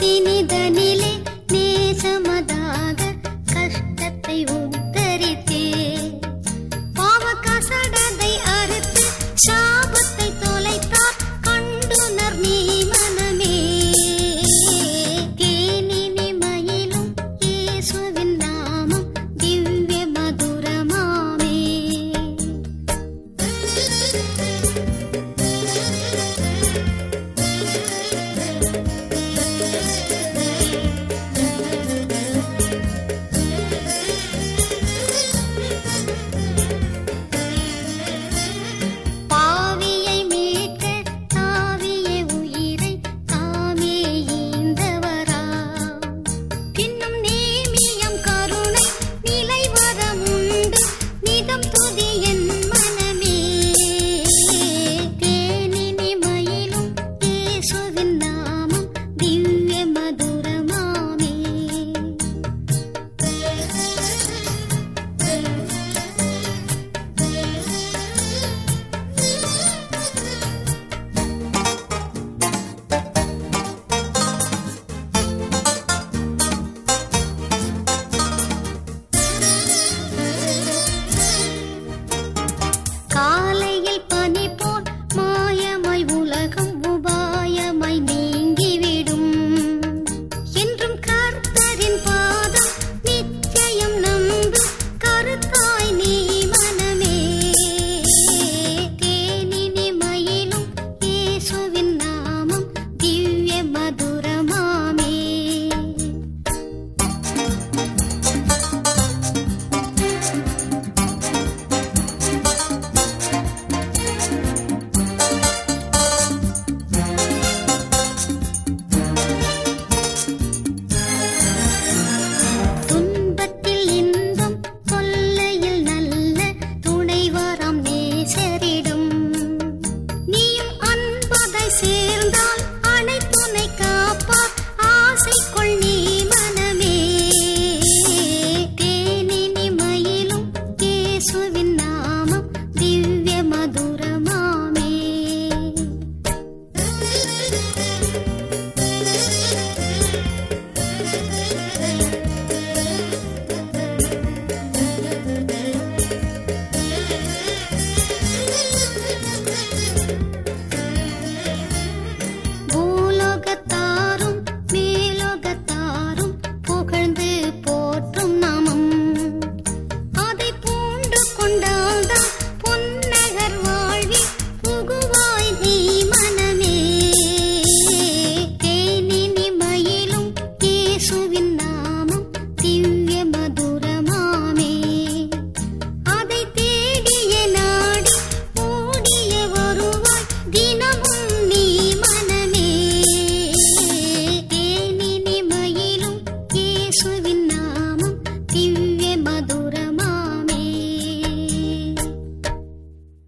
சினிதனிலே